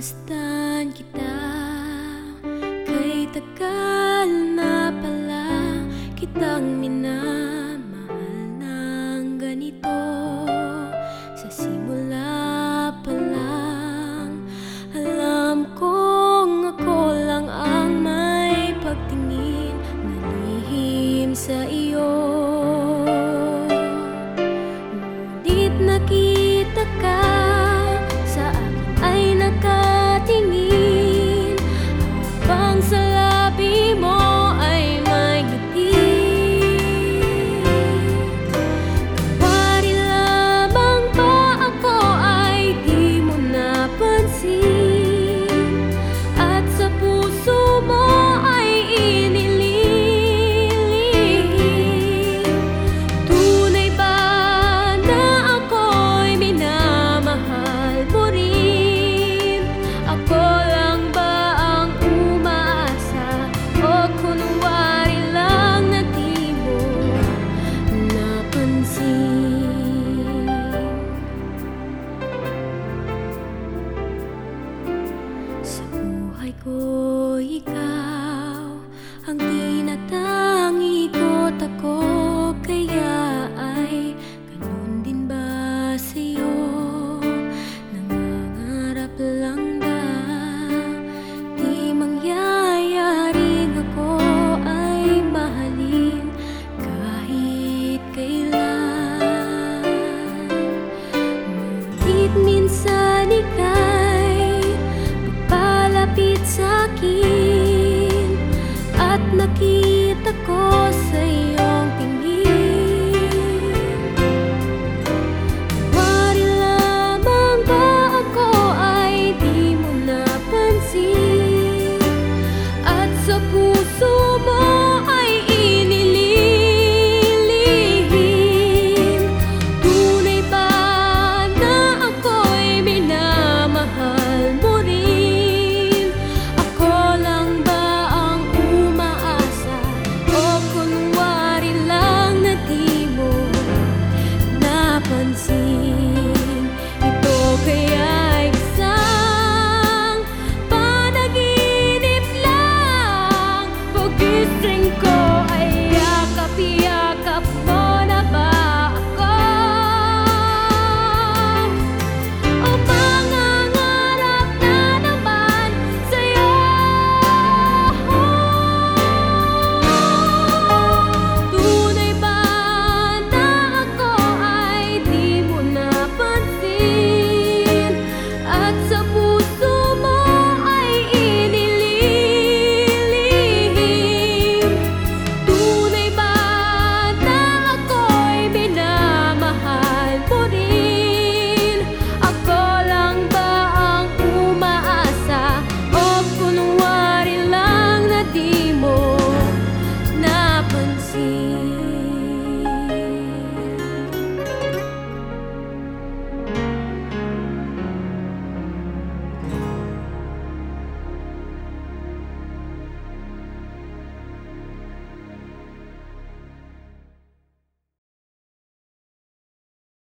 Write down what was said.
Minasdan kita. Kay tagal na pala Kitang minamahal ng ganito. 恋か。every single